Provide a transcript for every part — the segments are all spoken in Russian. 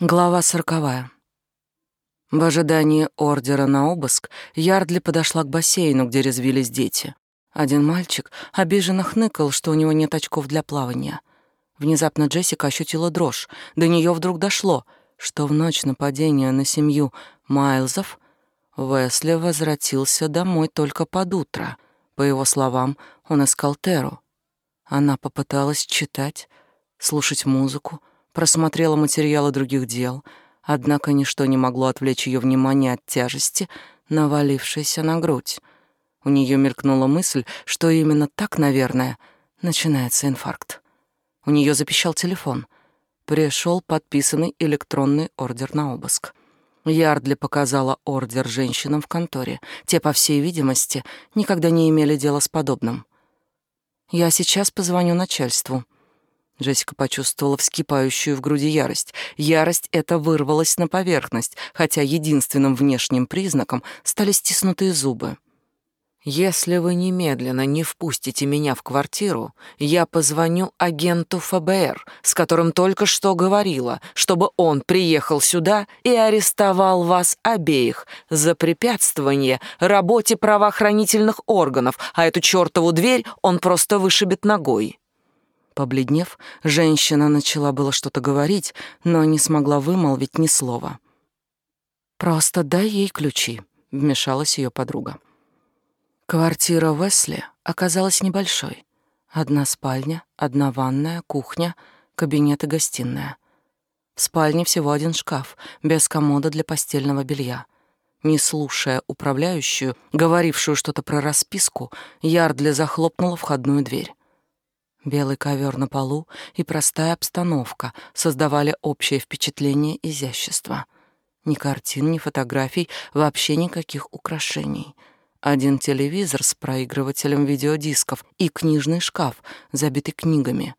Глава сороковая. В ожидании ордера на обыск Ярдли подошла к бассейну, где резвились дети. Один мальчик обиженно хныкал, что у него нет очков для плавания. Внезапно Джессика ощутила дрожь. До нее вдруг дошло, что в ночь нападения на семью Майлзов Весли возвратился домой только под утро. По его словам, он искал Теру. Она попыталась читать, слушать музыку, просмотрела материалы других дел, однако ничто не могло отвлечь ее внимание от тяжести, навалившейся на грудь. У нее мелькнула мысль, что именно так, наверное, начинается инфаркт. У нее запищал телефон. Пришел подписанный электронный ордер на обыск. Ярдли показала ордер женщинам в конторе. Те, по всей видимости, никогда не имели дела с подобным. «Я сейчас позвоню начальству», Джессика почувствовала вскипающую в груди ярость. Ярость эта вырвалась на поверхность, хотя единственным внешним признаком стали стиснутые зубы. «Если вы немедленно не впустите меня в квартиру, я позвоню агенту ФБР, с которым только что говорила, чтобы он приехал сюда и арестовал вас обеих за препятствование работе правоохранительных органов, а эту чертову дверь он просто вышибет ногой». Побледнев, женщина начала было что-то говорить, но не смогла вымолвить ни слова. «Просто дай ей ключи», — вмешалась ее подруга. Квартира Весли оказалась небольшой. Одна спальня, одна ванная, кухня, кабинет и гостиная. В спальне всего один шкаф, без комода для постельного белья. Не слушая управляющую, говорившую что-то про расписку, Ярдли захлопнула входную дверь. Белый ковер на полу и простая обстановка создавали общее впечатление изящества. Ни картин, ни фотографий, вообще никаких украшений. Один телевизор с проигрывателем видеодисков и книжный шкаф, забитый книгами.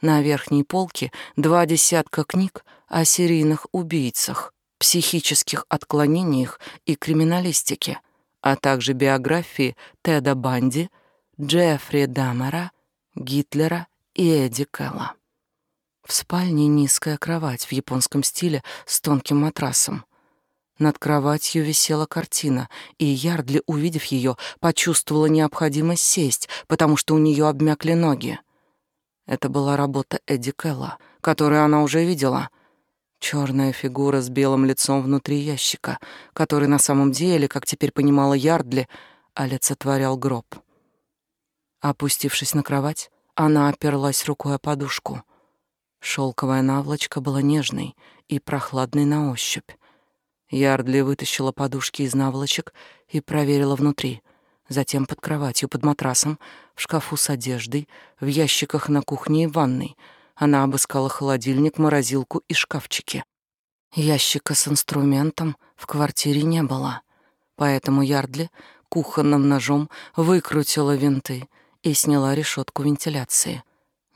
На верхней полке два десятка книг о серийных убийцах, психических отклонениях и криминалистике, а также биографии Теда Банди, Джеффри Дамера Гитлера и Эдди Кэлла. В спальне низкая кровать в японском стиле с тонким матрасом. Над кроватью висела картина, и Ярдли, увидев ее, почувствовала необходимость сесть, потому что у нее обмякли ноги. Это была работа Эдди Кэлла, которую она уже видела. Черная фигура с белым лицом внутри ящика, который на самом деле, как теперь понимала Ярдли, олицетворял гроб. Опустившись на кровать, она оперлась рукой о подушку. Шелковая наволочка была нежной и прохладной на ощупь. Ярдли вытащила подушки из наволочек и проверила внутри. Затем под кроватью, под матрасом, в шкафу с одеждой, в ящиках на кухне и ванной. Она обыскала холодильник, морозилку и шкафчики. Ящика с инструментом в квартире не было, поэтому Ярдли кухонным ножом выкрутила винты — и сняла решетку вентиляции.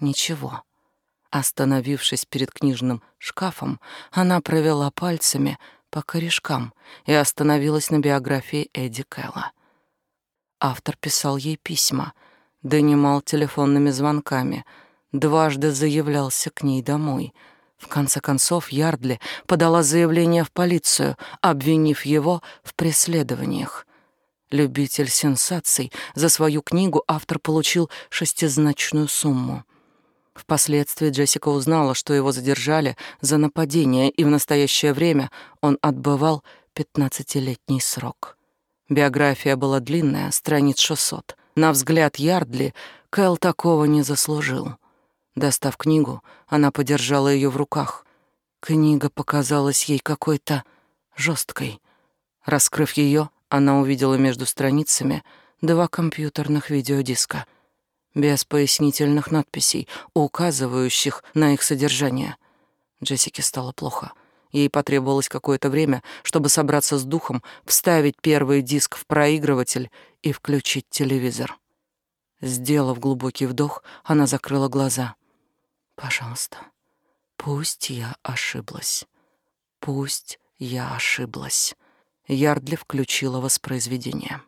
Ничего. Остановившись перед книжным шкафом, она провела пальцами по корешкам и остановилась на биографии Эдди Кэлла. Автор писал ей письма, донимал телефонными звонками, дважды заявлялся к ней домой. В конце концов, Ярдли подала заявление в полицию, обвинив его в преследованиях. Любитель сенсаций, за свою книгу автор получил шестизначную сумму. Впоследствии Джессика узнала, что его задержали за нападение, и в настоящее время он отбывал пятнадцатилетний срок. Биография была длинная, страниц 600. На взгляд Ярдли Кэл такого не заслужил. Достав книгу, она подержала ее в руках. Книга показалась ей какой-то жесткой. Раскрыв ее, она увидела между страницами два компьютерных видеодиска без пояснительных надписей, указывающих на их содержание. Джессике стало плохо. Ей потребовалось какое-то время, чтобы собраться с духом, вставить первый диск в проигрыватель и включить телевизор. Сделав глубокий вдох, она закрыла глаза. «Пожалуйста, пусть я ошиблась. Пусть я ошиблась». Ярдли включила воспроизведение.